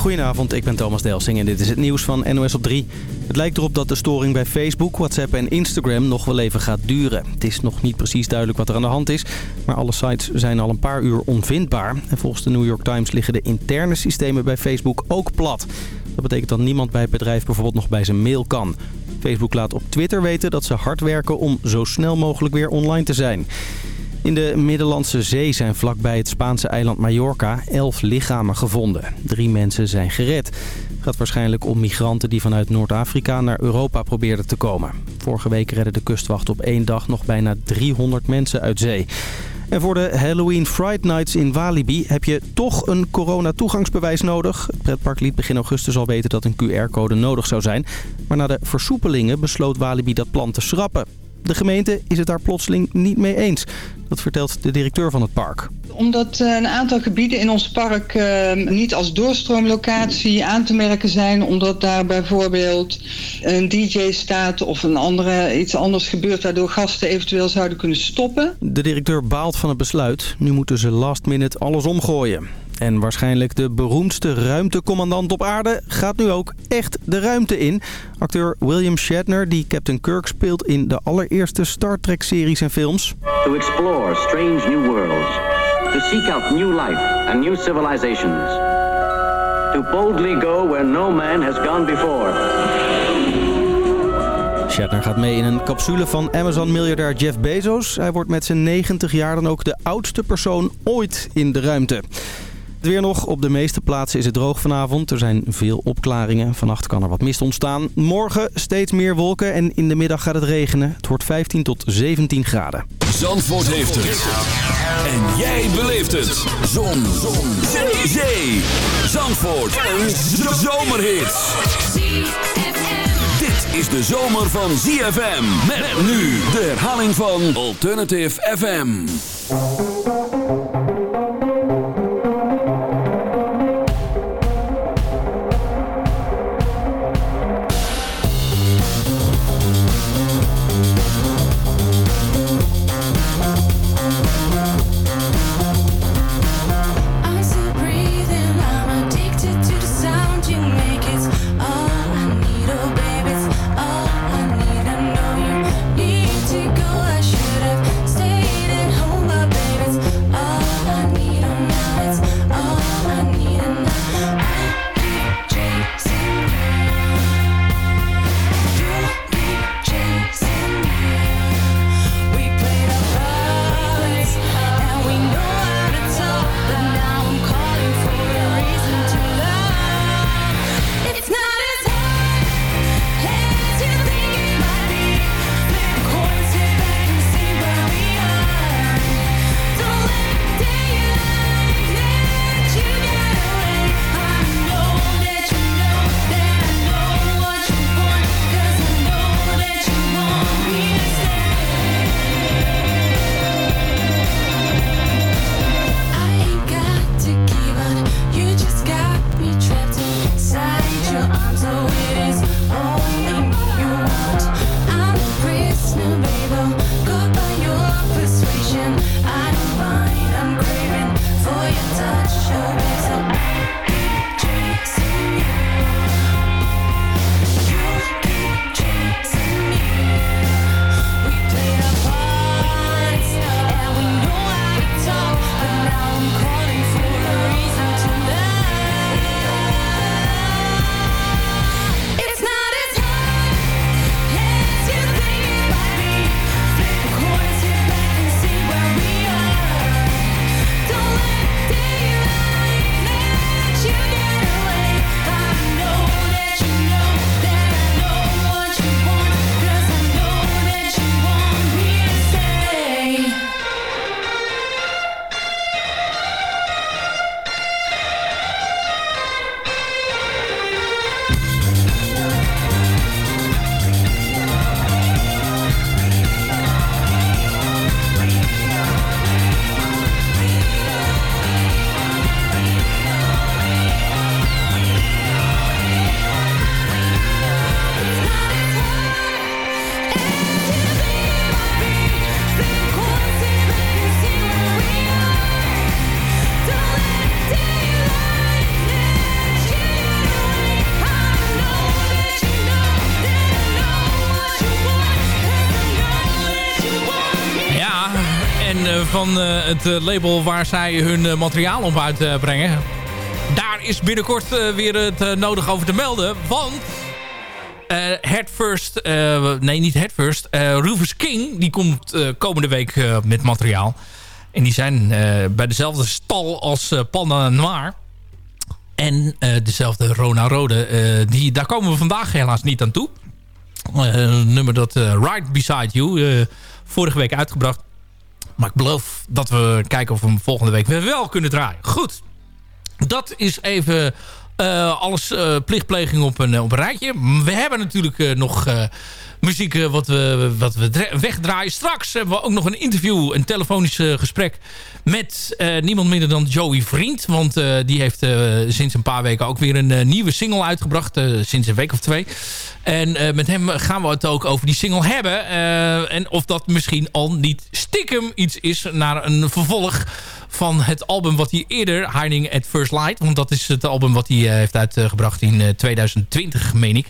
Goedenavond, ik ben Thomas Delsing en dit is het nieuws van NOS op 3. Het lijkt erop dat de storing bij Facebook, WhatsApp en Instagram nog wel even gaat duren. Het is nog niet precies duidelijk wat er aan de hand is, maar alle sites zijn al een paar uur onvindbaar. En volgens de New York Times liggen de interne systemen bij Facebook ook plat. Dat betekent dat niemand bij het bedrijf bijvoorbeeld nog bij zijn mail kan. Facebook laat op Twitter weten dat ze hard werken om zo snel mogelijk weer online te zijn. In de Middellandse Zee zijn vlakbij het Spaanse eiland Mallorca elf lichamen gevonden. Drie mensen zijn gered. Het gaat waarschijnlijk om migranten die vanuit Noord-Afrika naar Europa probeerden te komen. Vorige week redde de kustwacht op één dag nog bijna 300 mensen uit zee. En voor de Halloween Fright Nights in Walibi heb je toch een corona-toegangsbewijs nodig. Het pretpark liet begin augustus al weten dat een QR-code nodig zou zijn. Maar na de versoepelingen besloot Walibi dat plan te schrappen. De gemeente is het daar plotseling niet mee eens. Dat vertelt de directeur van het park. Omdat eh, een aantal gebieden in ons park uh, niet als doorstroomlocatie aan te merken zijn. Omdat daar bijvoorbeeld een DJ staat of een andere, iets anders gebeurt... waardoor gasten eventueel zouden kunnen stoppen. De directeur baalt van het besluit. Nu moeten ze last minute alles omgooien. En waarschijnlijk de beroemdste ruimtecommandant op aarde gaat nu ook echt de ruimte in. Acteur William Shatner, die Captain Kirk speelt in de allereerste Star Trek series en films. To explore strange new worlds. To seek out new life and new civilizations. To boldly go where no man has gone before. Shatner gaat mee in een capsule van Amazon-miljardair Jeff Bezos. Hij wordt met zijn 90 jaar dan ook de oudste persoon ooit in de ruimte. Weer nog. Op de meeste plaatsen is het droog vanavond. Er zijn veel opklaringen. Vannacht kan er wat mist ontstaan. Morgen steeds meer wolken en in de middag gaat het regenen. Het wordt 15 tot 17 graden. Zandvoort heeft het. En jij beleeft het. Zon. Zon. Zee. Zee. Zandvoort. Een zomerhit. Dit is de zomer van ZFM. Met nu de herhaling van Alternative FM. Van eh, het eh, label waar zij hun eh, materiaal op uitbrengen. Daar is binnenkort weer het nodig over te melden. Want eh Head First, nee niet Head First, Rufus King, die komt komende week met materiaal. En die zijn bij dezelfde stal als Panda Noir. En dezelfde Rona Rode. die, daar komen we vandaag helaas niet aan toe. Nummer dat Right Beside You vorige week uitgebracht. Maar ik beloof dat we kijken of we hem volgende week weer wel kunnen draaien. Goed, dat is even eh, alles eh, plichtpleging op een, op een rijtje. We hebben natuurlijk eh, nog eh, muziek eh, wat we, wat we dra- wegdraaien. Straks hebben we ook nog een interview, een telefonisch eh, gesprek... met eh, niemand minder dan Joey Vriend. Want die heeft sinds een paar weken ook weer een nieuwe single uitgebracht. sinds een week of twee. En met hem gaan we het ook over die single hebben. En of dat misschien al niet stiekem iets is naar een vervolg van het album wat hij eerder, Hiding at First Light... want dat is het album wat hij eh, heeft uitgebracht in eh, 2020, meen ik.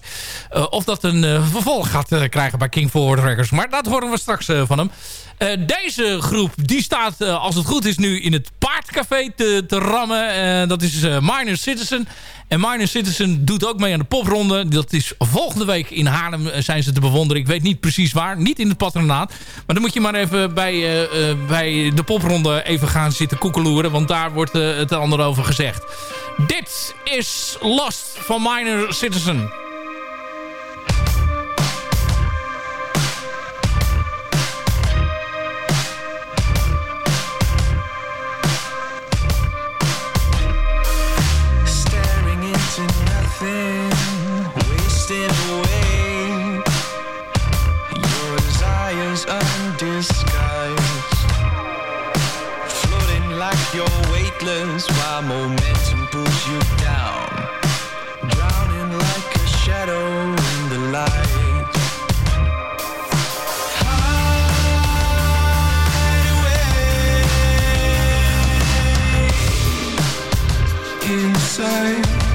Eh, of dat een eh, vervolg gaat eh, krijgen bij King Forward Records. Maar dat horen we straks eh, van hem. Eh, deze groep die staat, eh, als het goed is, nu in het Paardcafé te, te rammen. Eh, dat is eh, Minor Citizen. En Minor Citizen doet ook mee aan de popronde. Dat is volgende week in Haarlem eh, zijn ze te bewonderen. Ik weet niet precies waar. Niet in het patronaat. Maar dan moet je maar even bij, eh, eh, bij de popronde even gaan zitten koekeloeren. Want daar wordt het ander over gezegd. Dit is Lost van Minor Citizen. side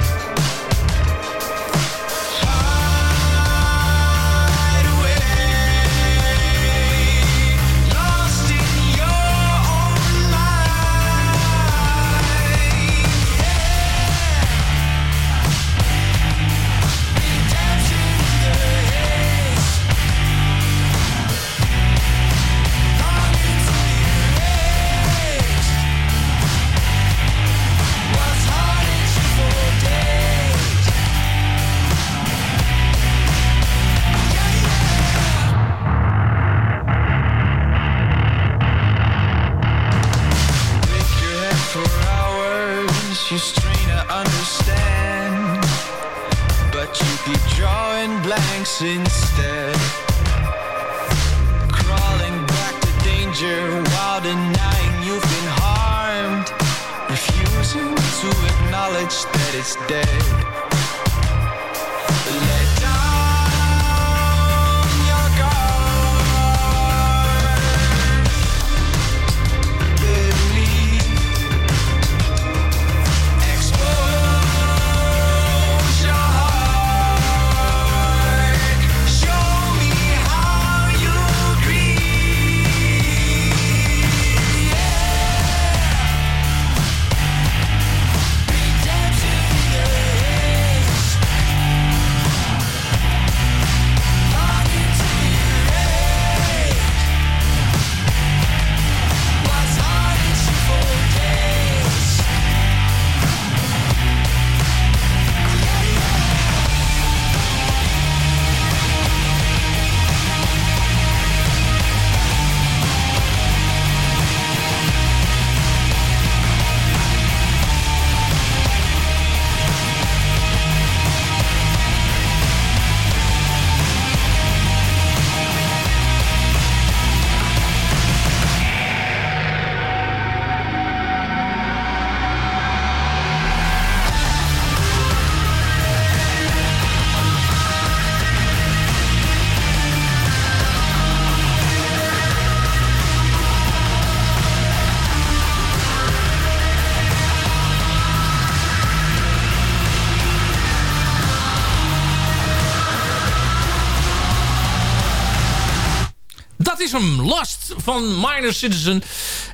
Last van Minor Citizen.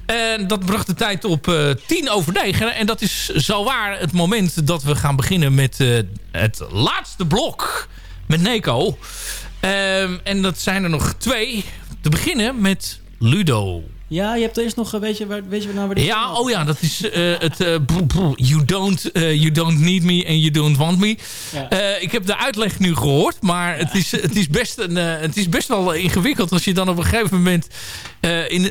En dat bracht de tijd op eh, tien over negen. En dat is zowaar het moment dat we gaan beginnen met eh, het laatste blok. Met Neko. Ehm, en dat zijn er nog twee. Te beginnen met Ludo. Ja, je hebt eerst nog, eh, weet je, waar, weet je nou waar dit Ja, oh ja, dat is eh, het... eh, you, don't, you don't need me and you don't want me. Ja. Ik heb de uitleg nu gehoord, maar het, is, het, is best een, het is best wel ingewikkeld als je dan op een gegeven moment... in,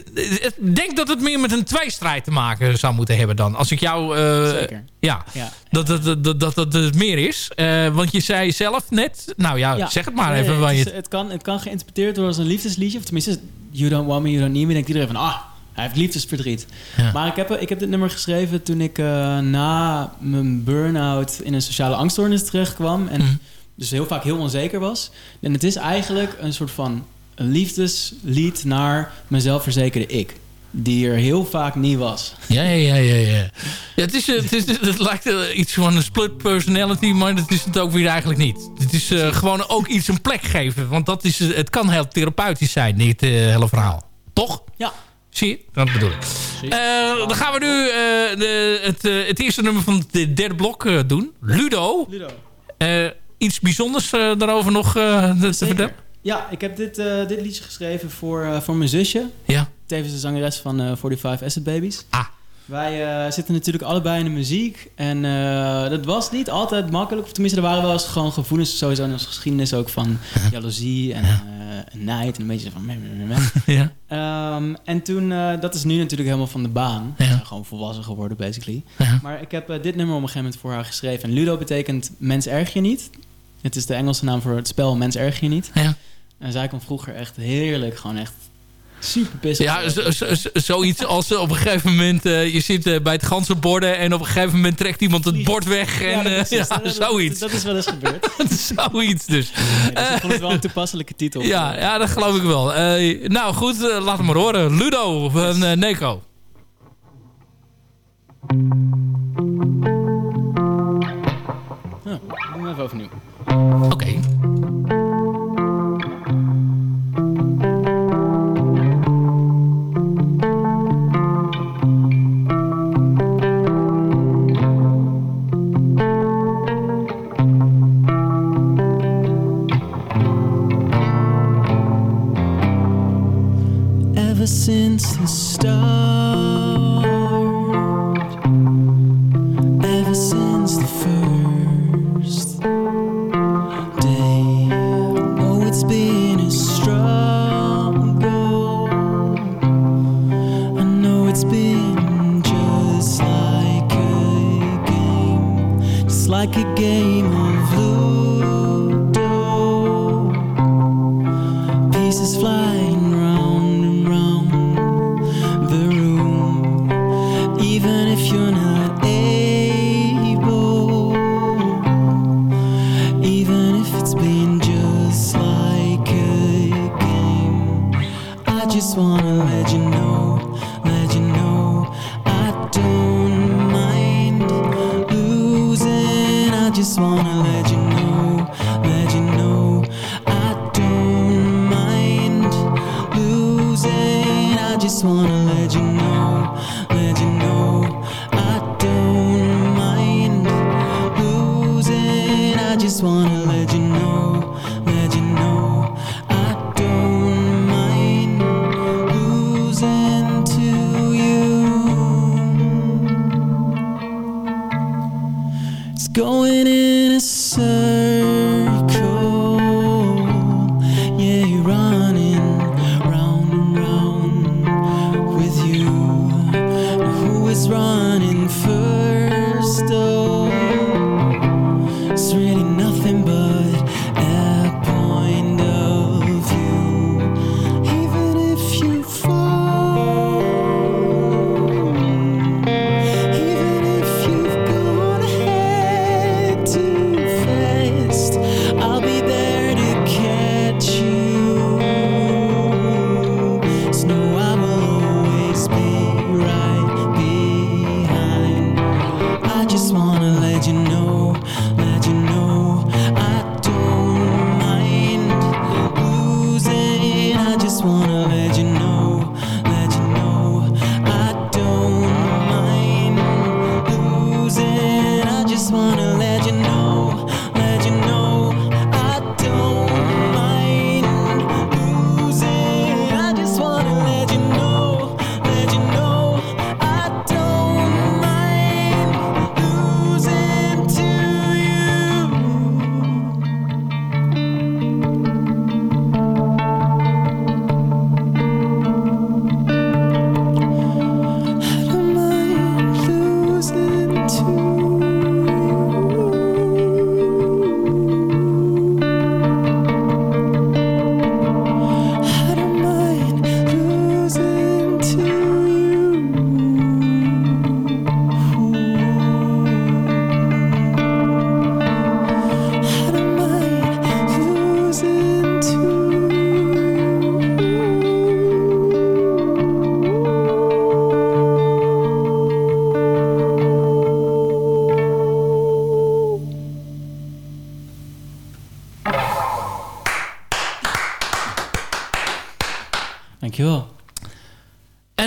ik denk dat het meer met een tweestrijd te maken zou moeten hebben dan. Als ik jou... Zeker. Ja, Ja. dat, dat, dat, dat, dat, dat het meer is. Want je zei zelf net... Nou ja, zeg het maar Nee, even. het, waar je is- het- het, kan, het kan geïnterpreteerd worden als een liefdesliedje. Of tenminste, you don't want me, you don't need me. Denkt iedereen van, ah, hij heeft liefdesverdriet. Ja. Maar ik heb, ik heb dit nummer geschreven toen ik eh, na mijn burn-out in een sociale angststoornis terecht kwam. En Mhm. dus heel vaak heel onzeker was. En het is eigenlijk een soort van een liefdeslied naar mijn zelfverzekerde ik. Die er heel vaak niet was. Ja, ja, ja, ja. ja. ja het, is, eh, het, is, het lijkt eh, iets van een split personality, maar dat is het ook weer eigenlijk niet. Het is eh, gewoon ook iets een plek geven. Want dat is, eh, het kan heel therapeutisch zijn, dit eh, hele verhaal. Toch? Ja. Zie je? Dat bedoel ik. Eh, dan gaan we nu eh, de, het, eh, het eerste nummer van het derde blok eh, doen. Ludo. Ludo. Eh, iets bijzonders eh, daarover nog eh, te Zeker. vertellen? Ja, ik heb dit, eh, dit liedje geschreven voor, eh, voor mijn zusje. Ja. Tevens de zangeres van eh 45 Acid Babies. Ah. Wij eh, zitten natuurlijk allebei in de muziek. En eh, dat was niet altijd makkelijk. Of tenminste, er waren wel eens gewoon gevoelens sowieso in onze geschiedenis ook van jaloezie en eh, nijd. En een beetje van... meh, meh, meh. Ja. Ehm, en toen, dat is nu natuurlijk helemaal van de baan. Ja. Gewoon volwassen geworden, basically. Ja. Maar ik heb dit nummer op een gegeven moment voor haar geschreven. En Ludo betekent mens erg je niet. Het is de Engelse naam voor het spel Mens erg je niet. Ja. En zij kon vroeger echt heerlijk, gewoon echt super pissig. Ja, zo- zo- zo- zoiets als eh, op een gegeven moment... eh, je zit eh, bij het ganzenborden en op een gegeven moment trekt iemand het bord weg. En, Ja, Dat- zoiets. Dat, is wel eens gebeurd. zoiets dus. Nee, dus ik vond het wel een toepasselijke titel. Ja, ja, dat geloof ik wel. Nou goed, laat hem maar horen. Ludo van Neko. Ja, doen we even overnieuw. Oké. Ever since the start, ever since the first day, I know it's been a struggle. I know it's been just like a game, just like a game of Ludo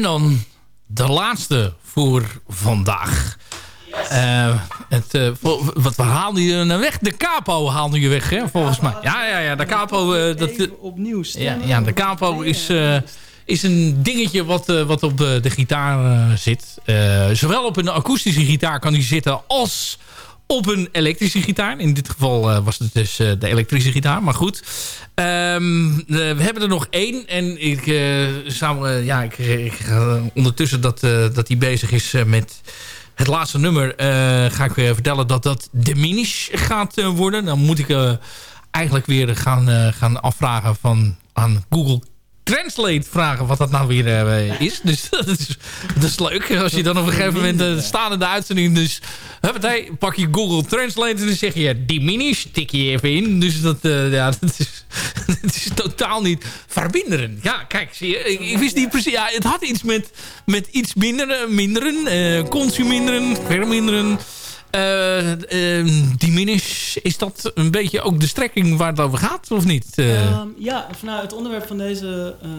En dan de laatste voor vandaag. Eh, het, eh, wat we haalden je nou weg? De capo haalde je weg, hè, volgens mij. Ja, ja, ja. De capo... eh, dat, opnieuw ja, ja, de capo is, is een dingetje wat, wat op de, de gitaar zit. Zowel op een akoestische gitaar kan die zitten als op een elektrische gitaar. In dit geval eh, was het dus eh, de elektrische gitaar, maar goed. Ehm, eh, we hebben er nog één. En ik eh, zou... ja, ik, ik ondertussen dat, dat hij bezig is met... Het laatste nummer ga ik weer vertellen dat dat Diminish gaat worden. Dan moet ik eigenlijk weer gaan, gaan afvragen van, aan Google Translate vragen wat dat nou weer eh, is. Dus dat is, dat leuk. Als je dan op een gegeven moment uh, staan in de uitzending. Dus huppatee, pak je Google Translate en dan zeg je diminish. Tik je even in. Dus dat, uh, ja, dat, is, dat is totaal niet verbinderen. Ja, kijk, zie je. Ik, wist niet precies. Ja, het had iets met, met iets minderen, minderen consuminderen, verminderen. Uh, uh, diminish, is dat een beetje ook de strekking waar het over gaat, of niet? Uh, um, ja, nou, het onderwerp van deze uh,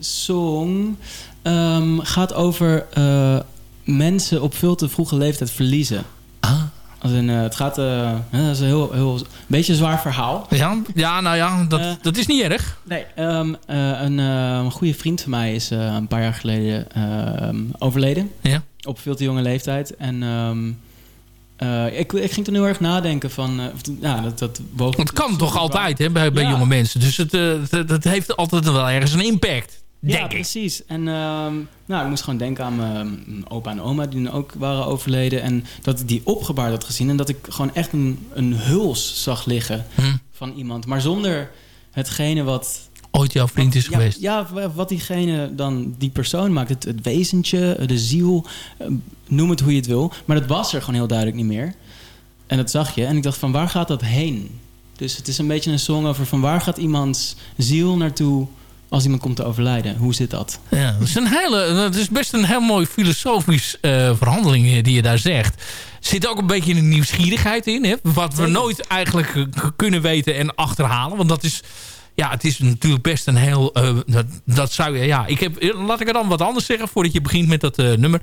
song um, gaat over uh, mensen op veel te vroege leeftijd verliezen. Ah. Als in, het gaat, uh, dat is een heel, heel een beetje een zwaar verhaal. Ja, ja nou ja, dat, dat is niet erg. Nee, um, een, goede vriend van mij is een paar jaar geleden ehm, overleden. Ja. Op veel te jonge leeftijd. En uh, ik, ik, ging toen heel erg nadenken van... Uh, ja, dat, dat het kan toch altijd hè, bij, bij ja. jonge mensen. Dus het, uh, het, het, heeft altijd wel ergens een impact, denk ja, ik. precies. En um, nou, ik moest gewoon denken aan mijn opa en oma... die ook waren overleden. En dat ik die opgebaard had gezien. En dat ik gewoon echt een, een huls zag liggen hm. van iemand. Maar zonder hetgene wat... Ooit jouw vriend is ja, geweest. Ja, wat diegene dan, die persoon maakt. Het, het wezentje, de ziel, noem het hoe je het wil. Maar dat was er gewoon heel duidelijk niet meer. En dat zag je. En ik dacht van waar gaat dat heen? Dus het is een beetje een song over van waar gaat iemands ziel naartoe als iemand komt te overlijden. Hoe zit dat? Ja, dat is, een hele, dat is best een heel mooi filosofisch uh, verhandeling die je daar zegt. Er zit ook een beetje een nieuwsgierigheid in. Hè? Wat we nooit eigenlijk kunnen weten en achterhalen. Want dat is... Ja, het is natuurlijk best een heel... Uh, dat, dat, zou je... Ja, ik heb... Laat ik er dan wat anders zeggen voordat je begint met dat uh, nummer.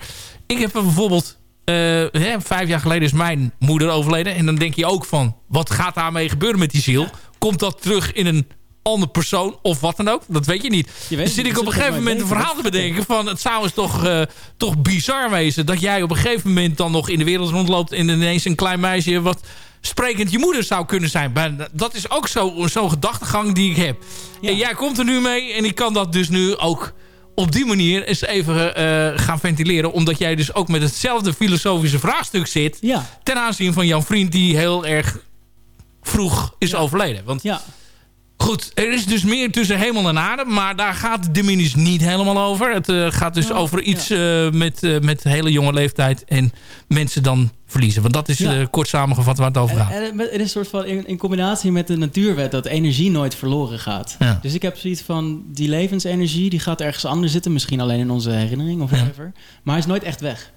Ik heb bijvoorbeeld... Uh, hè, vijf jaar geleden is mijn moeder overleden. En dan denk je ook van... Wat gaat daarmee gebeuren met die ziel? Komt dat terug in een andere persoon of wat dan ook? Dat weet je niet. Je weet dus zit ik op een gegeven moment een verhaal te bedenken van... Het zou eens toch, uh, toch bizar wezen... dat jij op een gegeven moment dan nog in de wereld rondloopt... en ineens een klein meisje wat sprekend je moeder zou kunnen zijn. Maar dat is ook zo'n zo gedachtegang die ik heb. Ja. En jij komt er nu mee en ik kan dat dus nu ook op die manier eens even uh, gaan ventileren. Omdat jij dus ook met hetzelfde filosofische vraagstuk zit... Ja. ten aanzien van jouw vriend die heel erg vroeg is ja. overleden. Want ja. Goed, er is dus meer tussen hemel en aarde. Maar daar gaat de minis niet helemaal over. Het uh, gaat dus ja, over iets ja. uh, met, uh, met hele jonge leeftijd. En mensen dan verliezen. Want dat is ja. kort samengevat waar het over gaat. En, en, het is een soort van in, in, combinatie met de natuurwet. Dat energie nooit verloren gaat. Dus ik heb zoiets van die levensenergie. Die gaat ergens anders zitten. Misschien alleen in onze herinnering of whatever. Maar hij is nooit echt weg.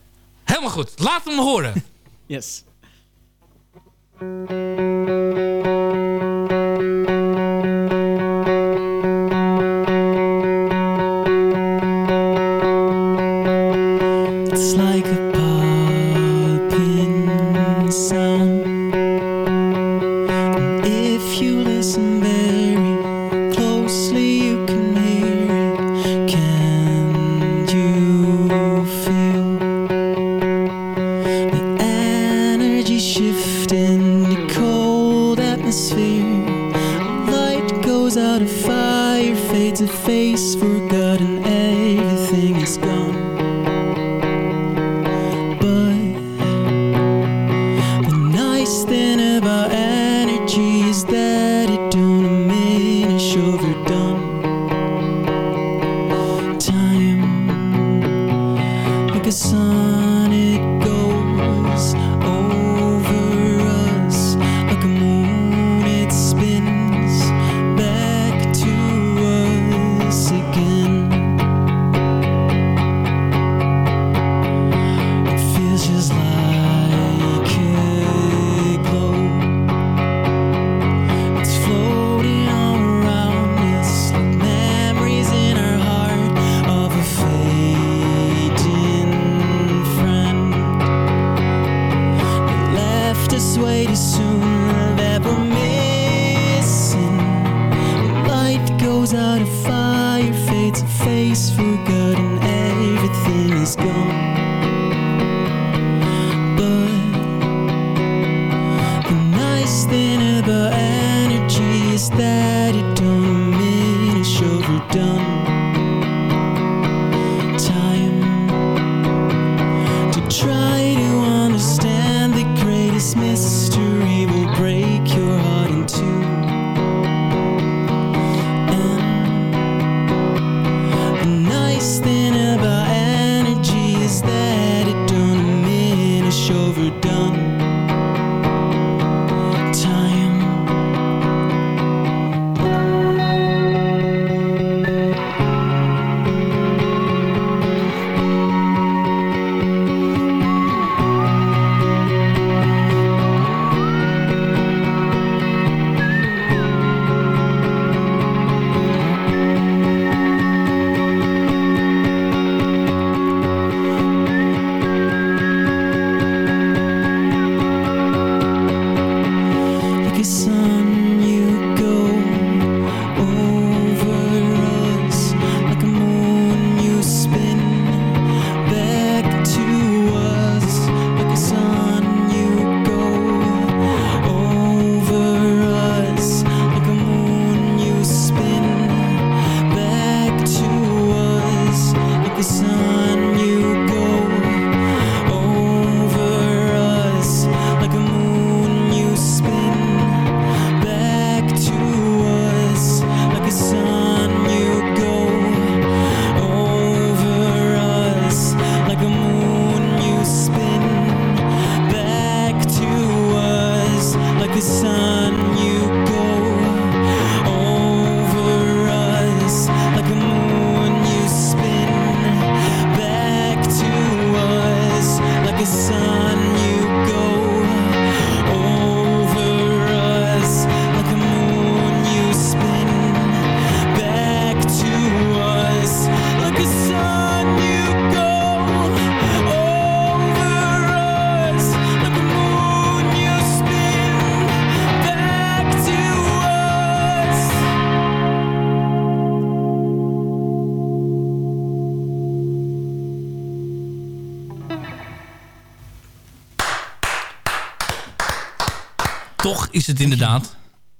Helemaal goed. Laat hem horen. yes.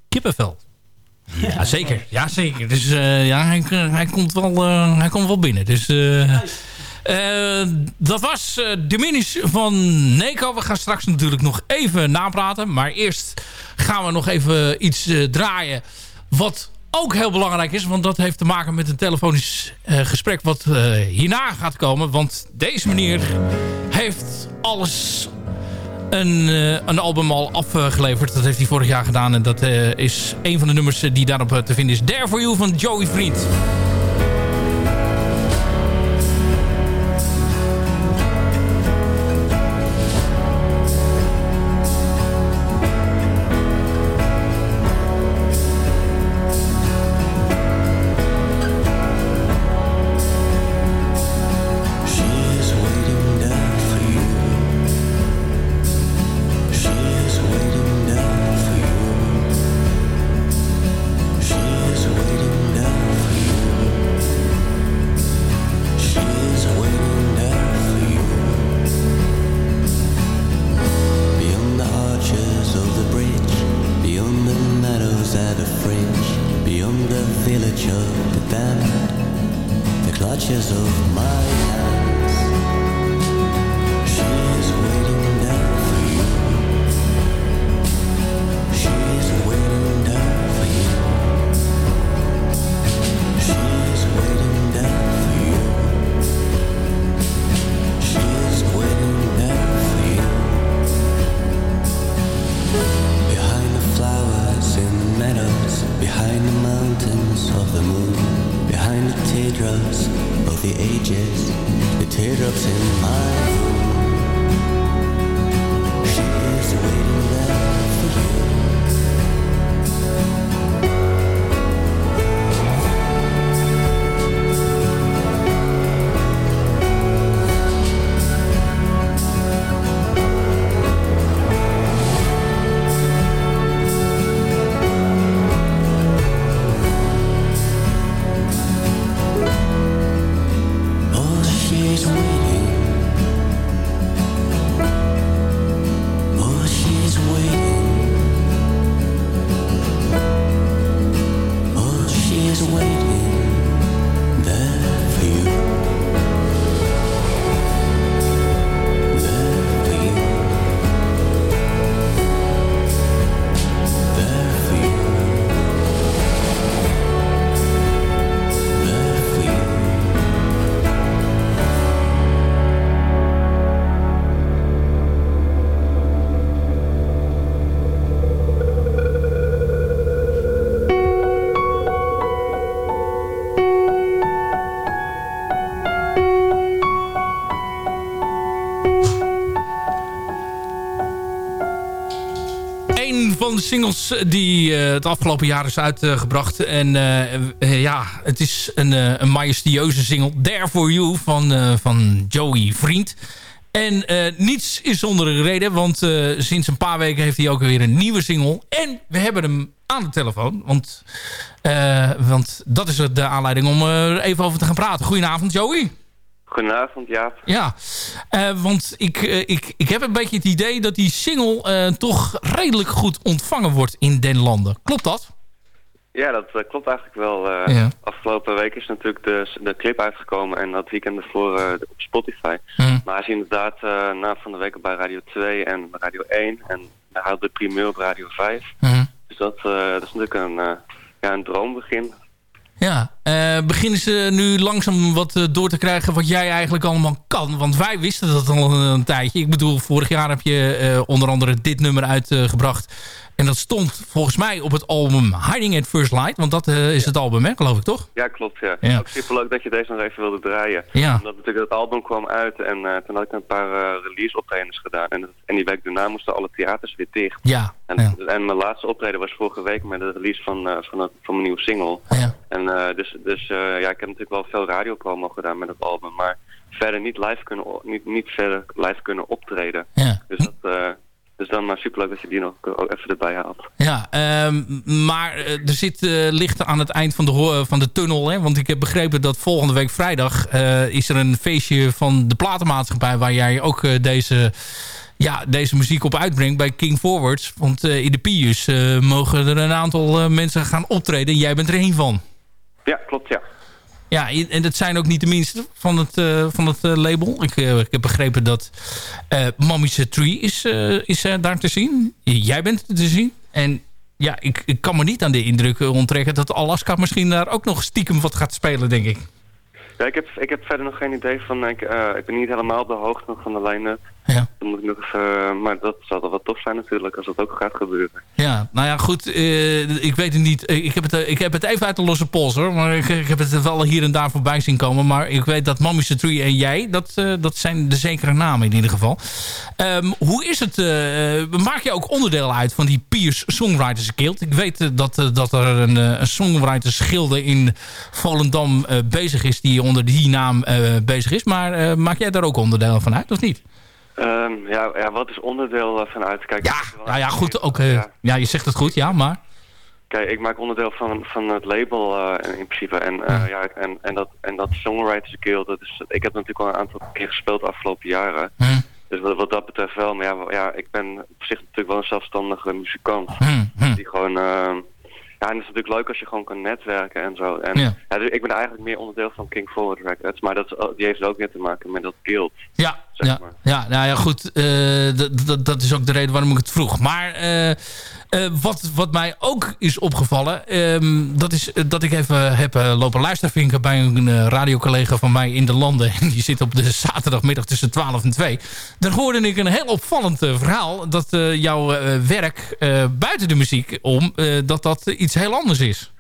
Kippenveld. Ja, zeker. Ja, zeker. Dus eh, ja, hij, eh, hij, komt wel, eh, hij komt wel binnen. Dus, dat was de minis van Neko. We gaan straks natuurlijk nog even napraten. Maar eerst gaan we nog even iets draaien. Wat ook heel belangrijk is. Want dat heeft te maken met een telefonisch gesprek wat hierna gaat komen. Want deze manier heeft alles een, eh, een album al afgeleverd. Dat heeft hij vorig jaar gedaan. En dat eh, is een van de nummers eh, die daarop te vinden is. There For You van Joey Vriend. Singles die eh, het afgelopen jaar is uitgebracht. En eh, eh, ja, het is een, een majestueuze single. There For You van, van Joey Vriend. En niets is zonder reden, want sinds een paar weken heeft hij ook weer een nieuwe single. En we hebben hem aan de telefoon, want, want dat is de aanleiding om er even over te gaan praten. Goedenavond Joey. Goedenavond, Jaap. Ja, eh, want ik, eh, ik, ik heb een beetje het idee dat die single eh, toch redelijk goed ontvangen wordt in den landen. Klopt dat? Ja, dat klopt eigenlijk wel. Ja. Afgelopen week is natuurlijk de, de clip uitgekomen en dat weekend ervoor op Spotify. Hm. Maar hij is inderdaad na van de week bij Radio 2 en Radio 1 en hij houdt de primeur op Radio 5. Hm. Dus dat, dat is natuurlijk een, ja, een droombegin. Ja, eh, beginnen ze nu langzaam wat eh, door te krijgen wat jij eigenlijk allemaal kan? Want wij wisten dat al een, een tijdje. Ik bedoel, vorig jaar heb je eh, onder andere dit nummer uitgebracht. en dat stond volgens mij op het album Hiding at First Light. Want dat is het album, hè, geloof ik, toch? Ja, klopt. Ja. Ja. Ook super leuk dat je deze nog even wilde draaien. Ja. Omdat natuurlijk het album kwam uit en toen had ik een paar release optredens gedaan. En, en die week daarna moesten alle theaters weer dicht. Ja, En, ja, en mijn laatste optreden was vorige week met de release van, van, het, van mijn nieuwe single. ja. En eh, dus, dus eh, ja, ik heb natuurlijk wel veel radiopromo gedaan met het album, maar verder niet live kunnen, niet, niet verder live kunnen optreden. ja. Dus, dat, eh, dus dan maar superleuk dat je die nog eh, ook even erbij haalt. Ja, ehm, maar eh, er zit eh, licht aan het eind van de, van de tunnel. Hè? Want ik heb begrepen dat volgende week vrijdag... eh, is er een feestje van de platenmaatschappij... waar jij ook eh, deze, ja, deze muziek op uitbrengt bij King Forwards. Want eh, in de Pius eh, mogen er een aantal eh, mensen gaan optreden. Jij bent er één van. Ja, klopt, ja. Ja, en dat zijn ook niet de minste van het, eh, van het eh, label. Ik, eh, ik heb begrepen dat eh Mommy's Tree is, is daar te zien. Jij bent er te zien. En ja, ik, ik kan me niet aan de indruk onttrekken... dat Alaska misschien daar ook nog stiekem wat gaat spelen, denk ik. Ja, ik heb, ik heb verder nog geen idee van, ik, ik ben niet helemaal op de hoogte van de line-up. Ja. Dan moet ik nog even, eh, maar dat zal wel wat tof zijn natuurlijk als dat ook gaat gebeuren. Ja, nou ja, goed. eh, ik weet het niet. Ik heb het, eh, ik heb het even uit de losse pols, hoor. Maar ik, ik heb het wel hier en daar voorbij zien komen. Maar ik weet dat Mommy's Tree en jij, dat, dat zijn de zekere namen in ieder geval. Ehm, hoe is het? maak je ook onderdeel uit van die Piers Songwriters Guild? Ik weet dat, dat er een, een Songwriters Gilde in Volendam bezig is... die onder die naam bezig is. Maar maak jij daar ook onderdeel van uit, of niet? Ehm, ja, ja, wat is onderdeel eh, van uit? Kijk, Ja, nou ja, goed. Ook, Ja. ja, je zegt het goed, ja, maar... Kijk, ik maak onderdeel van, van het label eh, in principe. En, eh, ja, en, en, dat, en dat Songwriters Guild, dat is, ik heb natuurlijk al een aantal keer gespeeld de afgelopen jaren. Hm, Dus wat, wat dat betreft wel. Maar ja, ja, ik ben op zich natuurlijk wel een zelfstandige muzikant. hm, hm. Die gewoon, eh, ja, en het is natuurlijk leuk als je gewoon kan netwerken en zo. En Ja. ja. dus ik ben eigenlijk meer onderdeel van King Forward Records, maar dat, ook- die heeft ook weer te maken met dat guild. Ja, zeg ja, maar. ja, nou ja, goed. d- dat is ook de reden waarom ik het vroeg. Maar eh, eh, wat, wat mij ook is opgevallen... ehm, dat is dat ik even heb lopen luistervinken... bij een radiocollega van mij in de landen. En die zit op de zaterdagmiddag tussen 12 en 2. Daar hoorde ik een heel opvallend verhaal... dat jouw werk buiten de muziek om... dat dat iets heel anders is.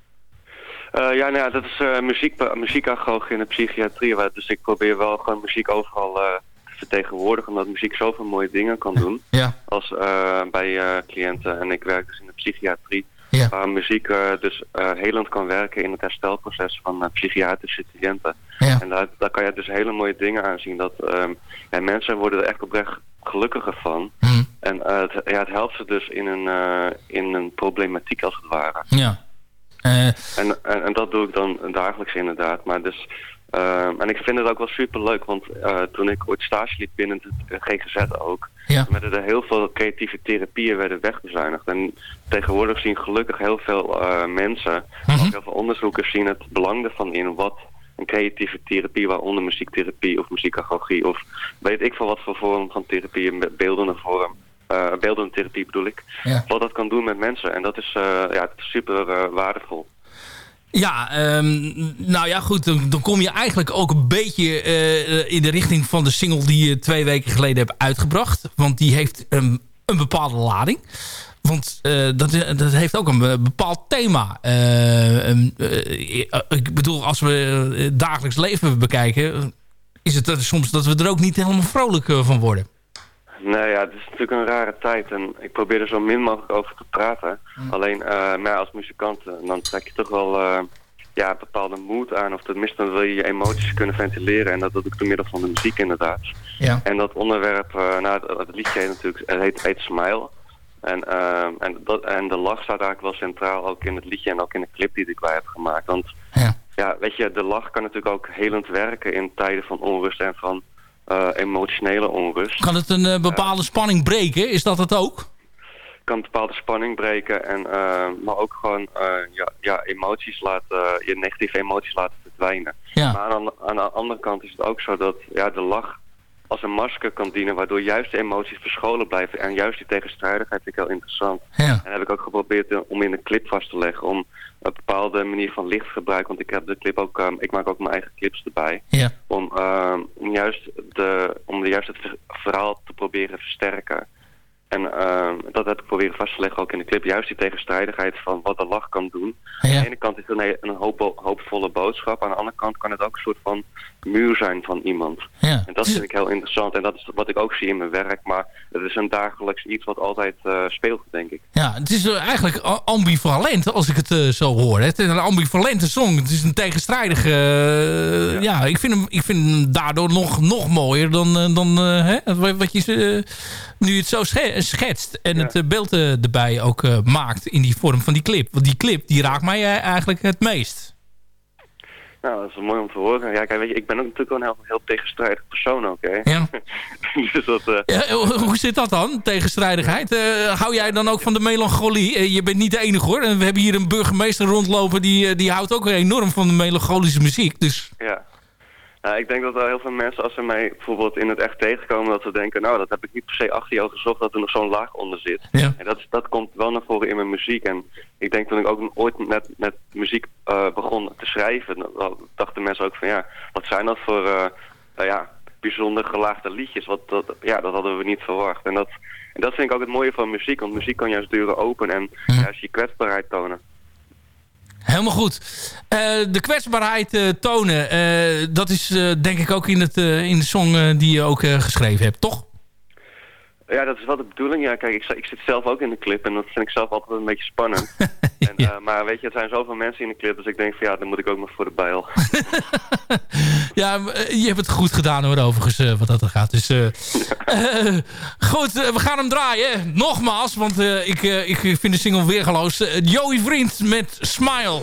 Ja, nou ja, dat is eh muziek, muziekagoog in de psychiatrie. Dus ik probeer wel gewoon muziek overal te vertegenwoordigen, omdat muziek zoveel mooie dingen kan doen. Ja, als eh, bij eh, cliënten. En ik werk dus in de psychiatrie. Ja. Waar muziek eh, dus eh, helend kan werken in het herstelproces van psychiatrische cliënten. ja, En daar, daar kan je dus hele mooie dingen aan zien. Dat ehm, ja, mensen worden er echt oprecht gelukkiger van. hm, En het, ja, het helpt ze dus in een, in een problematiek als het ware. ja. En, en, en dat doe ik dan dagelijks inderdaad. Maar dus, ehm, en ik vind het ook wel super leuk, want eh, toen ik ooit stage liep binnen het GGZ ook, ja, werden er heel veel creatieve therapieën werden wegbezuinigd. En tegenwoordig zien gelukkig heel veel eh, mensen, Mhm. ook heel veel onderzoekers zien het belang ervan in wat een creatieve therapie, waaronder muziektherapie of muziekagogie of weet ik veel wat voor vorm van therapie, een beeldende vorm, eh beeldende therapie bedoel ik, ja. wat dat kan doen met mensen. En dat is, eh, ja, super eh, waardevol. Ja, ehm, nou ja, goed. Dan, kom je eigenlijk ook een beetje eh, in de richting van de single die je twee weken geleden hebt uitgebracht. Want die heeft een, een bepaalde lading. Want eh, dat, dat heeft ook een be- bepaald thema. Eh, ehm, eh, ik bedoel, als we dagelijks leven bekijken... is het soms dat we er ook niet helemaal vrolijk van worden. Nee, ja, het is natuurlijk een rare tijd en ik probeer er zo min mogelijk over te praten. Alleen, eh, maar ja, als muzikant, eh, dan trek je toch wel eh, ja, een bepaalde moed aan. Of tenminste, dan wil je je emoties kunnen ventileren. En dat doe ik door middel van de muziek inderdaad. Ja. En dat onderwerp, eh, nou, het, het liedje heet natuurlijk, het heet, heet Smile. En, en, dat, en de lach staat eigenlijk wel centraal, ook in het liedje en ook in de clip die ik bij heb gemaakt. Want Ja. ja, weet je, de lach kan natuurlijk ook helend werken in tijden van onrust en van emotionele onrust. Kan het een eh, bepaalde spanning breken? Is dat het ook? kan een bepaalde spanning breken en eh, maar ook gewoon eh, ja, ja, emoties laten, je negatieve emoties laten verdwijnen. Ja. Maar aan, aan de andere kant is het ook zo dat ja, de lach als een masker kan dienen, waardoor juist de emoties verscholen blijven en juist die tegenstrijdigheid vind ik heel interessant. Ja. En heb ik ook geprobeerd eh, om in een clip vast te leggen om een bepaalde manier van lichtgebruik, want ik heb de clip ook, eh, ik maak ook mijn eigen clips erbij, Ja. om, eh, om juist de, om de juist het ver- verhaal te proberen versterken. En eh, dat heb ik proberen vast te leggen ook in de clip. Juist die tegenstrijdigheid van wat de lach kan doen. Aan de ene kant is het een, een hoop, hoopvolle boodschap. Aan de andere kant kan het ook een soort van muur zijn van iemand. Ja. En dat vind ik heel interessant. En dat is wat ik ook zie in mijn werk. Maar het is een dagelijks iets wat altijd eh, speelt, denk ik. Ja, het is eh, eigenlijk ambivalent als ik het eh, zo hoor. Het is een ambivalente song. Het is een tegenstrijdige... ja. ik, vind hem, ik vind hem daardoor nog, nog mooier dan, dan hè, wat- je nu het zo sche- schetst. En Ja. het beeld erbij ook maakt in die vorm van die clip. Want die clip die raakt mij eigenlijk het meest. Nou, dat is mooi om te horen. Ja, kijk, weet je, ik ben ook natuurlijk wel een heel, heel tegenstrijdig persoon ook, hè. Ja. dus dat... eh, Ja, hoe hoe zit dat dan, tegenstrijdigheid? Eh, hou jij dan ook van de melancholie? Eh, je bent niet de enige hoor. En we hebben hier een burgemeester rondlopen... die, eh, die houdt ook enorm van de melancholische muziek. Dus Ja. Nou, ik denk dat wel heel veel mensen, als ze mij bijvoorbeeld in het echt tegenkomen, dat ze denken, nou, dat heb ik niet per se achter jou gezocht, dat er nog zo'n laag onder zit. ja. En dat, dat komt wel naar voren in mijn muziek. En ik denk toen ik ook ooit met, met muziek eh, begon te schrijven, dachten mensen ook van, ja, wat zijn dat voor, eh, nou ja, bijzonder gelaagde liedjes? Wat, dat, ja, dat hadden we niet verwacht. En dat, en dat vind ik ook het mooie van muziek, want muziek kan juist deuren openen en juist je kwetsbaarheid tonen. Helemaal goed. Eh, de kwetsbaarheid eh, tonen, eh, dat is denk ik ook in, het, in de song die je ook geschreven hebt, toch? Ja, dat is wel de bedoeling. Ja, kijk, ik, ik zit zelf ook in de clip en dat vind ik zelf altijd een beetje spannend. en, eh, maar weet je, er zijn zoveel mensen in de clip, dus ik denk van ja, dan moet ik ook nog voor de bijl. Ja, maar, eh, je hebt het goed gedaan hoor, overigens, eh, wat dat er gaat. Dus, goed, we gaan hem draaien. Nogmaals, want ik, ik vind de single weergeloos. Joey Vriend met. Smile.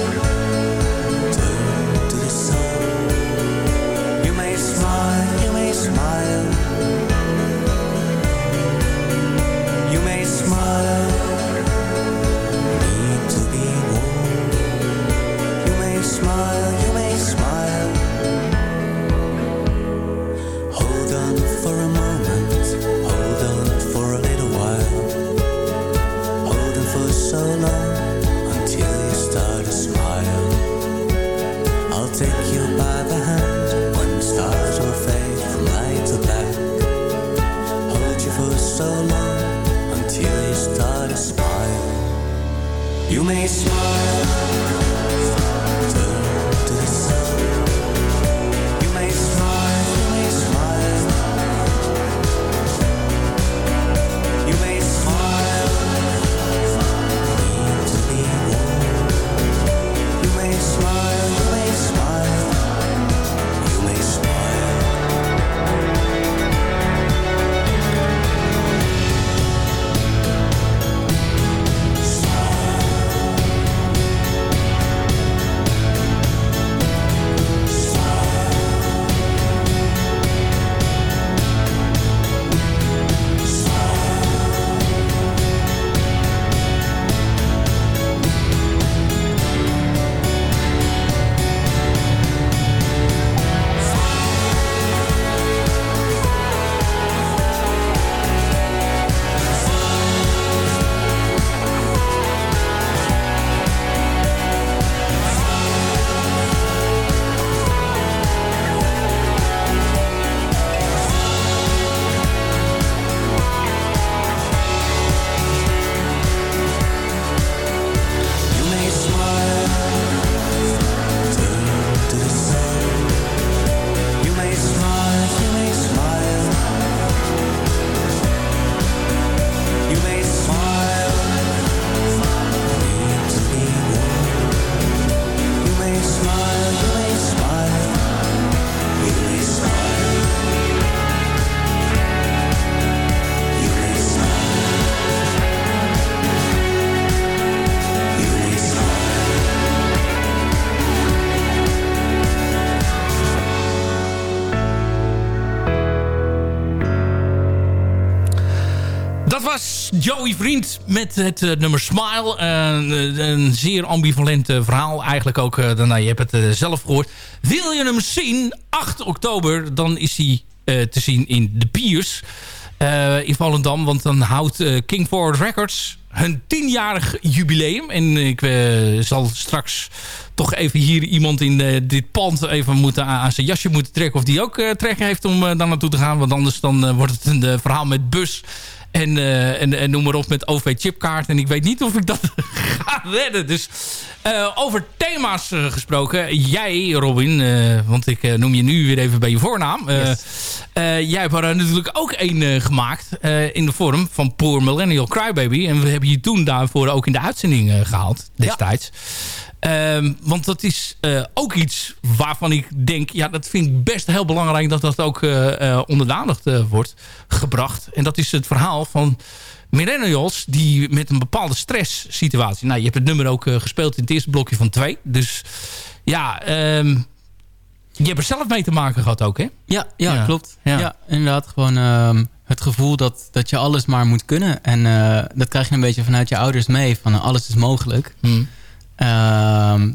smile, you may smile. You may smile, Joey Vriend met het eh, nummer Smile. Eh, een zeer ambivalent eh, verhaal. Eigenlijk ook, eh, nou, je hebt het eh, zelf gehoord. Wil je hem zien? 8 oktober, dan is hij eh, te zien in De Piers. eh, in Volendam. Want dan houdt eh, King Forward Records hun tienjarig jubileum. En ik eh, zal straks toch even hier iemand in eh, dit pand even moeten aan, zijn jasje moeten trekken. Of die ook eh trekken heeft om eh, daar naartoe te gaan. Want anders dan eh, wordt het een eh, verhaal met bus. En, eh, en, en noem maar op met OV-chipkaart. En ik weet niet of ik dat ga redden. Dus eh, over thema's eh, gesproken. Jij, Robin, want ik noem je nu weer even bij je voornaam. Jij hebt er natuurlijk ook één gemaakt. in de vorm van Poor Millennial Crybaby. En we hebben je toen daarvoor ook in de uitzending eh, gehaald. Destijds. Ehm, want dat is eh, ook iets waarvan ik denk... ja, dat vind ik best heel belangrijk... dat dat ook eh, onder de aandacht wordt gebracht. En dat is het verhaal van millennials... die met een bepaalde stresssituatie... nou, je hebt het nummer ook gespeeld in het eerste blokje van twee. Dus ja, ehm, je hebt er zelf mee te maken gehad ook, hè? Ja, ja, Ja. klopt. Ja. Ja. inderdaad. Gewoon ehm, het gevoel dat, dat je alles maar moet kunnen. En dat krijg je een beetje vanuit je ouders mee. Van alles is mogelijk. Hmm. Ehm,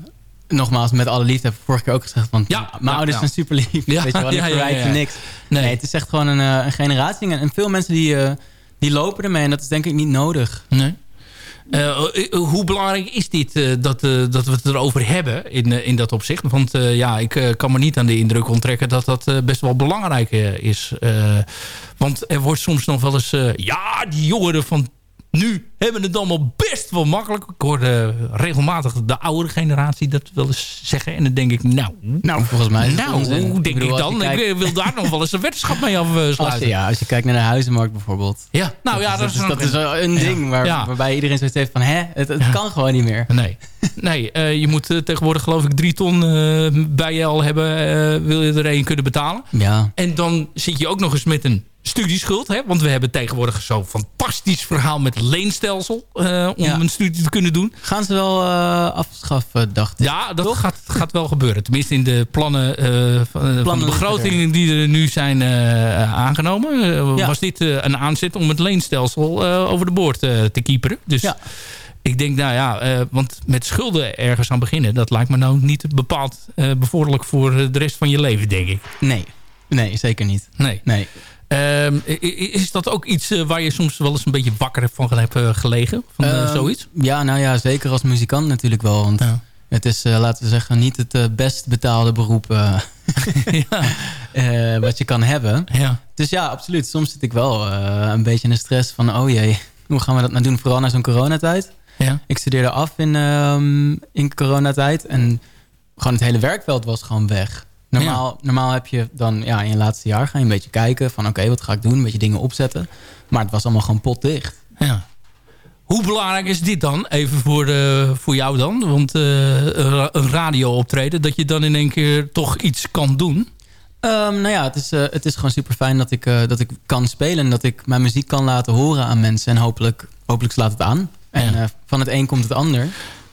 nogmaals, met alle liefde heb ik vorige keer ook gezegd. Want Ja, mijn ja, ouders ja. zijn super lief. Ja, weet je wel, ik verwijt ze niks. Nee. Nee. het is echt gewoon een, eh, een generatie. En, en veel mensen die, eh, die lopen ermee. En dat is denk ik niet nodig. Nee. Eh, hoe belangrijk is dit dat, dat we het erover hebben in, in dat opzicht? Want ja, ik kan me niet aan de indruk onttrekken dat dat best wel belangrijk is. Want er wordt soms nog wel eens... ja, die jongeren van nu hebben het allemaal best wel makkelijk. Ik hoorde regelmatig de oudere generatie dat wel eens zeggen. En dan denk ik, nou... Nou, volgens mij is Nou, onzin. hoe denk bedoel, ik dan? kijkt- Ik wil daar nog wel eens een weddenschap mee afsluiten. Als je, ja, als je kijkt naar de huizenmarkt bijvoorbeeld. Ja, nou ja, dat, dat, is, dat is wel een ding waar, Ja. waarbij iedereen zoiets heeft van... hè, het, het kan gewoon niet meer. Nee, nee eh, je moet eh, tegenwoordig geloof ik drie ton eh, bij je al hebben. eh, wil je er één kunnen betalen. Ja, En dan zit je ook nog eens met een studieschuld. Hè? Want we hebben tegenwoordig zo'n fantastisch verhaal met leenstelsel. eh, om Ja. een studie te kunnen doen. gaan ze wel eh, afschaffen, dacht ik. Ja, dat gaat, gaat wel gebeuren. Tenminste in de plannen, eh, van, van de begrotingen die er nu zijn aangenomen. Ja. Was dit een aanzet om het leenstelsel over de boord te kieperen. Dus Ja. ik denk, nou ja, want met schulden ergens aan beginnen... dat lijkt me nou niet bepaald bevorderlijk voor de rest van je leven, denk ik. Nee, nee, zeker niet. Nee. Nee. Ehm, is dat ook iets eh, waar je soms wel eens een beetje wakker van hebt eh, gelegen? Van eh, Ehm, zoiets? Ja, nou ja, zeker als muzikant natuurlijk wel. Want Ja. het is, laten we zeggen, niet het best betaalde beroep ja. wat je kan hebben. ja. Dus ja, absoluut. Soms zit ik wel een beetje in de stress van... oh jee, hoe gaan we dat nou doen? Vooral na zo'n coronatijd. Ja. Ik studeerde af in, ehm, in coronatijd. En gewoon het hele werkveld was gewoon weg. Normaal, normaal heb je dan ja, in je laatste jaar... ga je een beetje kijken van oké, wat ga ik doen? Een beetje dingen opzetten. Maar het was allemaal gewoon potdicht. Ja. Hoe belangrijk is dit dan? Even voor, eh, voor jou dan. Want eh, een ra- een radio optreden, dat je dan in één keer toch iets kan doen. Ehm, nou ja, het is, eh, het is gewoon super fijn dat ik, dat ik kan spelen. En dat ik mijn muziek kan laten horen aan mensen. En hopelijk, hopelijk slaat het aan. En Ja. van het een komt het ander.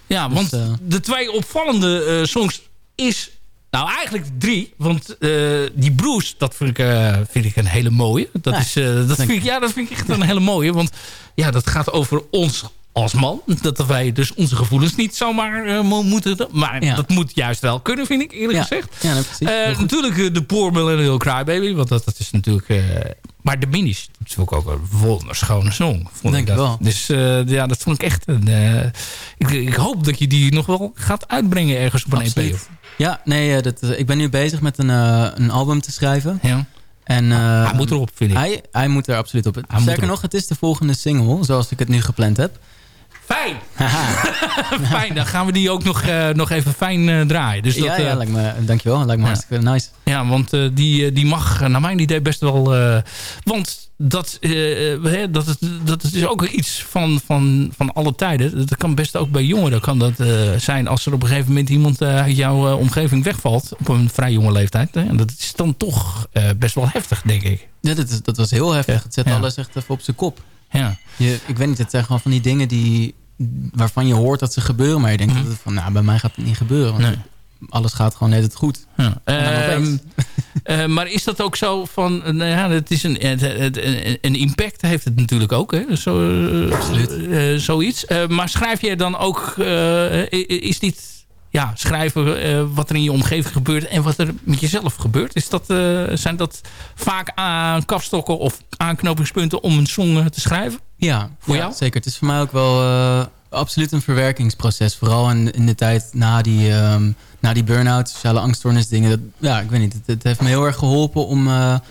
Ja, Dus, want eh, de twee opvallende songs is... Nou, eigenlijk drie. Want eh, die Bruce, dat vind ik, eh, vind ik een hele mooie. Dat, Ja, is, eh, dat, vind ik, ja, dat vind ik echt een hele mooie. Want ja, dat gaat over ons als man. Dat wij dus onze gevoelens niet zomaar mo- moeten... Maar Ja. dat moet juist wel kunnen, vind ik eerlijk ja, gezegd. ja precies. Natuurlijk de Poor Millennial Crybaby. Want dat, dat is natuurlijk... maar de Minis, dat is ook een wonderschone song. Vond Denk ik dat. wel. Dus ja, dat vond ik echt... Een, ik, ik hoop dat je die nog wel gaat uitbrengen ergens op een EP. Absoluut. Ja, nee, eh, dat, eh, ik ben nu bezig met een, eh, een album te schrijven. ja. En, Hij moet erop, vind ik. Hij, hij moet er absoluut op. moet Sterker nog, het is de volgende single, zoals ik het nu gepland heb. Fijn! fijn, dan gaan we die ook nog, eh, nog even fijn eh, draaien. Dus dat, ja, ja, eh, lijkt me, dankjewel. Lijkt me Ja. hartstikke nice. Ja, want eh, die, die mag naar mijn idee best wel... eh, want dat, hè, dat, is, dat is ook iets van, van, van alle tijden. Dat kan best ook bij jongeren kan dat, eh, zijn... als er op een gegeven moment iemand eh, uit jouw eh, omgeving wegvalt... op een vrij jonge leeftijd. Hè. En dat is dan toch eh, best wel heftig, denk ik. Ja, dat, is, dat was heel heftig. Het zet Ja. alles echt even op zijn kop. Ja, Je, ik weet niet, het zijn gewoon van die dingen die, waarvan je hoort dat ze gebeuren. Maar je denkt dat het van, nou, bij mij gaat het niet gebeuren. Want Mhm. Nee. alles gaat gewoon net het goed. ja. Ehm, eh, maar is dat ook zo van... eh, nou ja, het is een, een, een impact heeft het natuurlijk ook. Hè? Zo, eh, Absoluut. zoiets. Maar schrijf je dan ook... is dit... Ja, schrijven eh, wat er in je omgeving gebeurt... en wat er met jezelf gebeurt. Is dat, eh, zijn dat vaak aan kapstokken of aanknopingspunten... om een song eh, te schrijven? Ja, Voor ja, jou? zeker. Het is voor mij ook wel absoluut een verwerkingsproces. Vooral in, in de tijd na die, ehm, na die burn-out, sociale angststoornis dingen. Dat, ja, ik weet niet. Het, het heeft me heel erg geholpen om,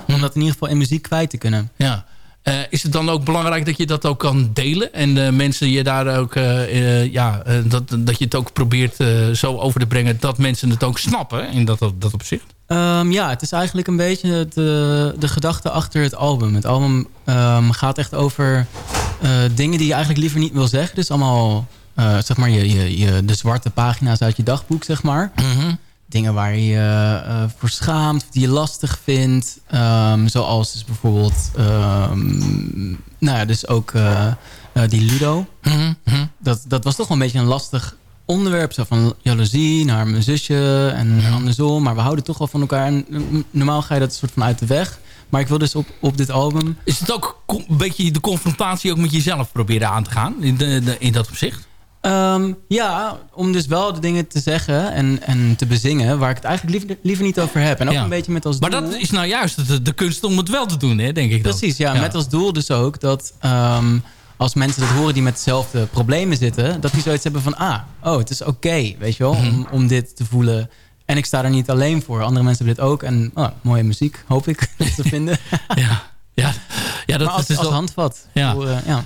om dat in ieder geval in muziek kwijt te kunnen. Ja. Eh, is het dan ook belangrijk dat je dat ook kan delen? En de mensen je daar ook... eh, eh, ja, eh, dat, dat je het ook probeert eh, zo over te brengen... dat mensen het ook snappen in dat, dat opzicht? Ehm, ja, het is eigenlijk een beetje de, de gedachte achter het album. Het album ehm, gaat echt over eh, dingen die je eigenlijk liever niet wil zeggen. Dus allemaal, eh, zeg maar, je, je, je, de zwarte pagina's uit je dagboek, zeg maar. Dingen waar je eh, voor schaamt, die je lastig vindt. Ehm, zoals dus bijvoorbeeld, ehm, nou ja, dus ook eh, eh, die Ludo. Mhm, mhm. Dat, dat was toch wel een beetje een lastig onderwerp. Zo van jaloezie naar mijn zusje en andersom. Maar we houden toch wel van elkaar. En mm, normaal ga je dat soort van uit de weg. Maar ik wil dus op, op dit album... Is het ook een beetje de confrontatie ook met jezelf proberen aan te gaan? In, de, de- in dat opzicht? Ehm, ja, om dus wel de dingen te zeggen en, en te bezingen... waar ik het eigenlijk liever, liever niet over heb. En ook Ja. een beetje met als Maar doel... dat is nou juist de, de kunst om het wel te doen, hè, denk ik dan. Precies, ja, Met als doel dus ook dat ehm, als mensen dat horen die met dezelfde problemen zitten... dat die zoiets hebben van, ah, oh, het is oké, weet je wel, Mhm. om, om dit te voelen. En ik sta er niet alleen voor. Andere mensen hebben dit ook. En oh, mooie muziek, hoop ik, te vinden. Ja, ja. ja dat maar als, is als handvat. Ja. Voor, ja.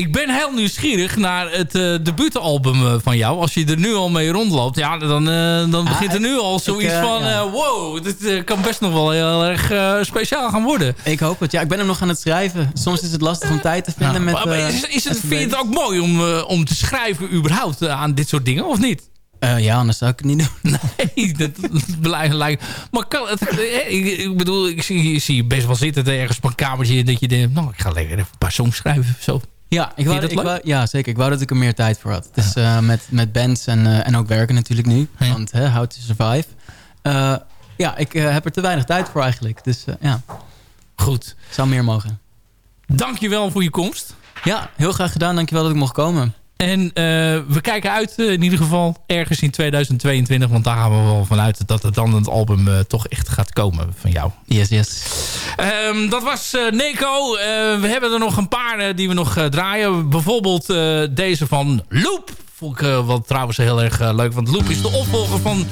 Ik ben heel nieuwsgierig naar het eh, debuutalbum eh, van jou. Als je er nu al mee rondloopt, ja, dan, eh, dan begint er nu al zoiets ik, van... ja. wow, dit kan best nog wel heel erg speciaal gaan worden. Ik hoop het. Ja, ik ben hem nog aan het schrijven. Soms is het lastig om tijd te vinden. Ja, met, maar- maar is, is het, vind je het ook mooi om, om te schrijven überhaupt aan dit soort dingen, of niet? Ja, anders zou ik het niet doen. Nee, dat, dat lijkt-. Maar kan het, ik, ik bedoel, ik zie, je best wel zitten ergens op een kamertje... dat je denkt, nou, ik ga lekker even een paar songs schrijven. Zo. Ja, ik wou, dat ik wou- ja, zeker. Ik wou dat ik er meer tijd voor had. Dus eh, met, met bands en, eh, en ook werken natuurlijk nu. Ja. Want hè, how to survive. Eh, ja, ik heb er te weinig tijd voor eigenlijk. Dus ja, Goed. zou meer mogen. Dankjewel voor je komst. Ja, heel graag gedaan. Dankjewel dat ik mocht komen. En eh, we kijken uit eh, in ieder geval ergens in 2022. Want daar gaan we wel vanuit dat het dan het album eh, toch echt gaat komen van jou. Yes, yes. Ehm, dat was Neko. We hebben er nog een paar die we nog draaien. Bijvoorbeeld deze van Loop. Vond ik wel trouwens heel erg leuk. Want Loop is de opvolger van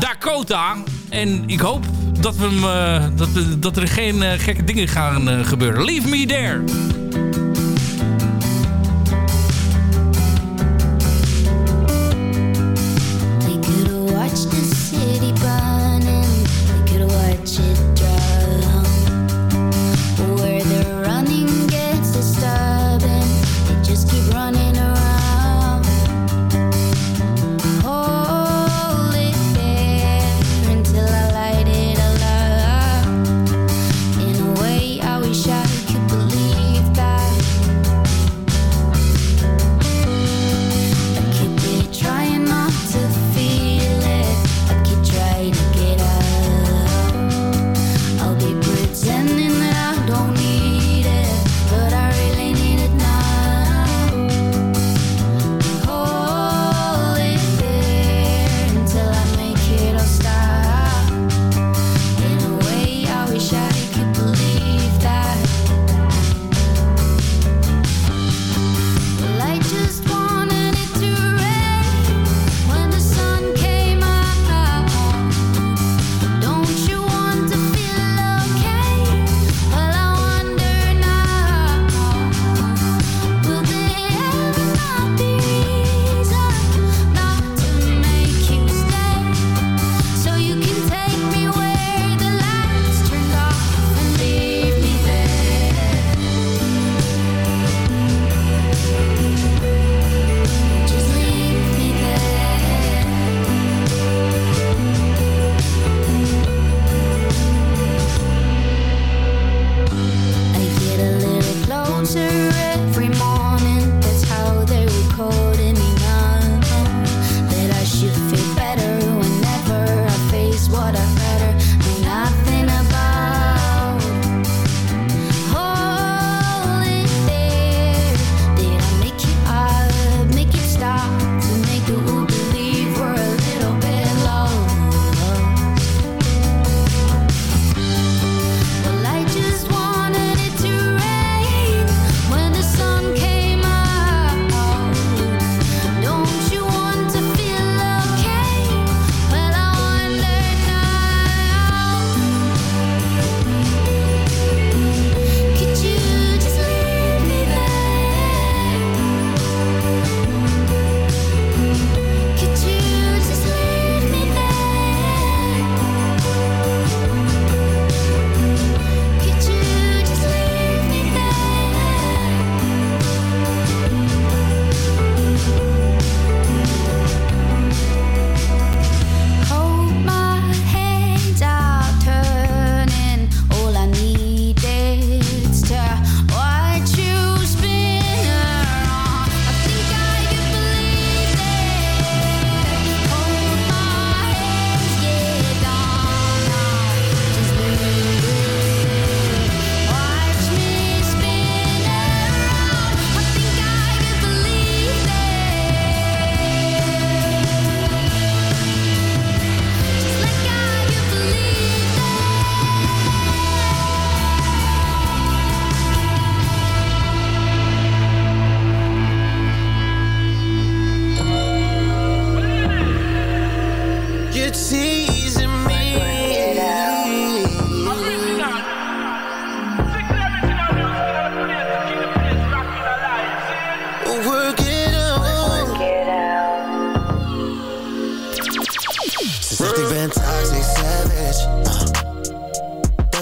Dakota. En ik hoop dat, we hem, dat, dat er geen gekke dingen gaan gebeuren. Leave me there.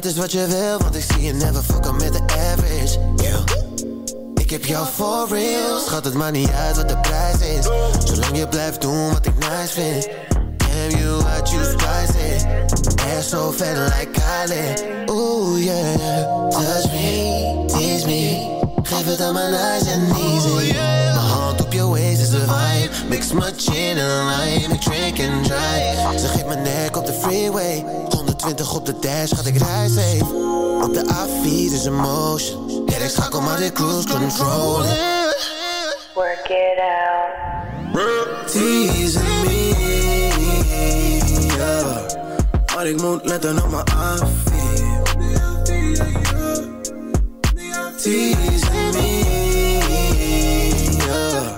Dat is wat je wil, want ik zie je never fucken met de average. Yeah. Ik heb jou for real. Schat het maar niet uit wat de prijs is. Zolang je blijft doen wat ik nice vind. Damn you, I choose spicy. Ass so fat like Kylie. Ooh yeah. Touch me, tease me. Geef het aan mijn nice and easy. Mijn hand op je waist is een vibe. Mix my gin en lime. Ik drink and drive. Ze geeft mijn nek op de freeway. 120 op de dash, gaat ik rij safe. Op de A4 is een motion. Ja, ik schakel maar de cruise control. Work it out. Teasing me, yeah. Maar ik moet letten op mijn afvier. Teasing me, yeah.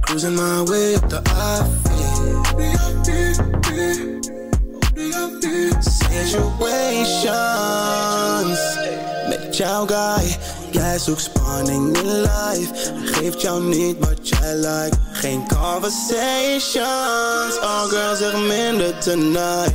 Cruising my way up the Situations met jouw guy. Jij zoekt spanning in life. Hij geeft jou niet wat jij like. Geen conversations. Oh girl, zeg minder tonight.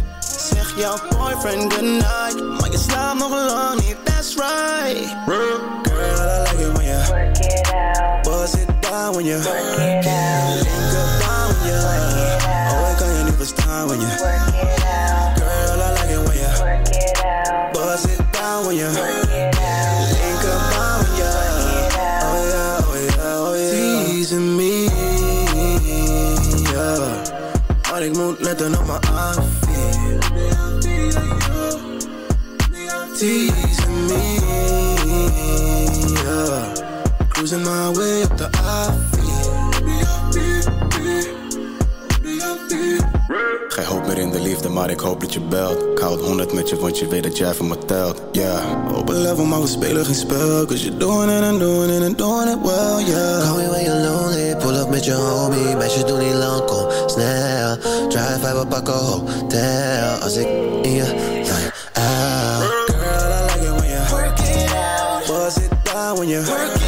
Zeg jouw boyfriend goodnight. Maar je slaapt nog lang niet, that's right. Girl, I like it when you Work it out. bust it down when you Work it out. link up down when you. Oh, ik kan je niet verstaan when you. Out. bust it down when you. Work it out. Link. Oh yeah, oh yeah, oh yeah. Teasing me, yeah. Maar ik moet letten op mijn afvier. Teasing me, yeah. Cruising my way up the Geen liefde, maar ik hoop dat je belt. Ik hou het 100 met je, want je weet dat jij van me telt. Yeah. Open level, maar we spelen geen spel. Cause you're doing it and doing it and doing it well, yeah. Call me when you're lonely, pull up met je homie. Meisjes doen niet lang, kom snel. Drive by, we pakken hotel. Als ik in je line out. Girl, I like it when you work it out. Buzz it down when you work it out.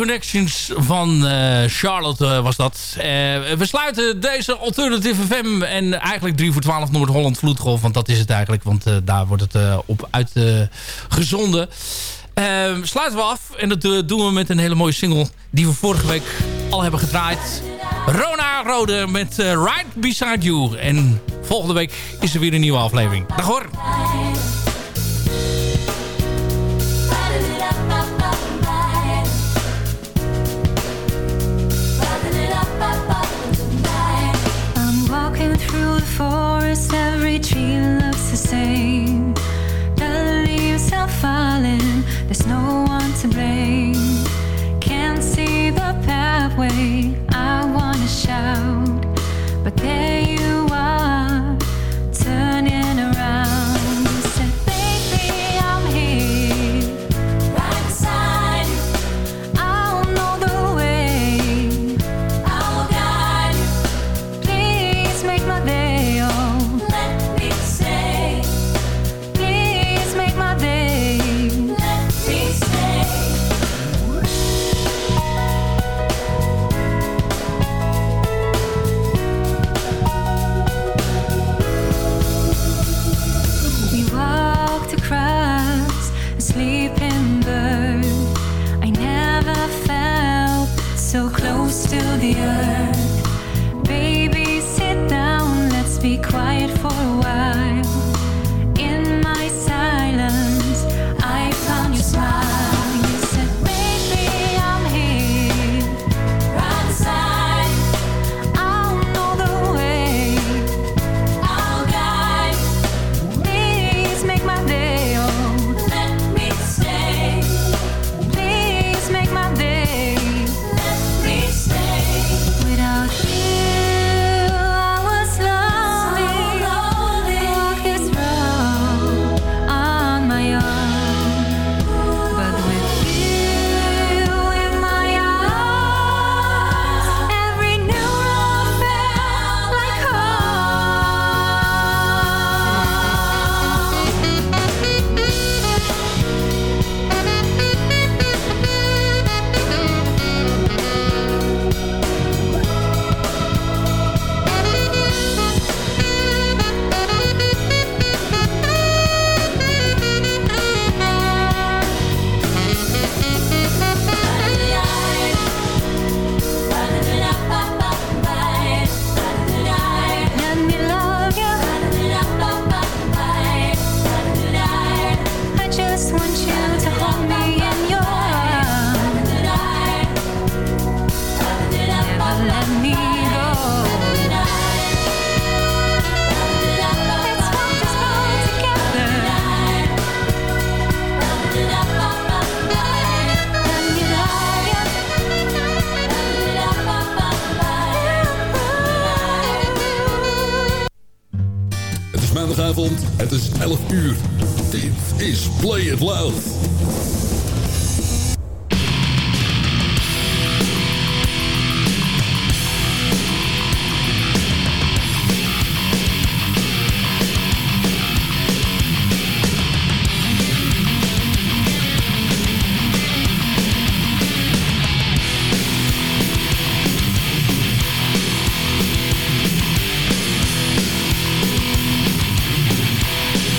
Connections van eh, Charlotte eh, was dat. Eh, we sluiten deze Alternative FM en eigenlijk 3 voor 12 Noord-Holland Vloedgolf. Want dat is het eigenlijk, want daar wordt het op uitgezonden. sluiten we af en dat doen we met een hele mooie single die we vorige week al hebben gedraaid. Rona Rode met Right Beside You. En volgende week is er weer een nieuwe aflevering. Dag hoor! Forest, every tree looks the same. The leaves are falling, there's no one to blame. Can't see the pathway, I wanna shout, but there you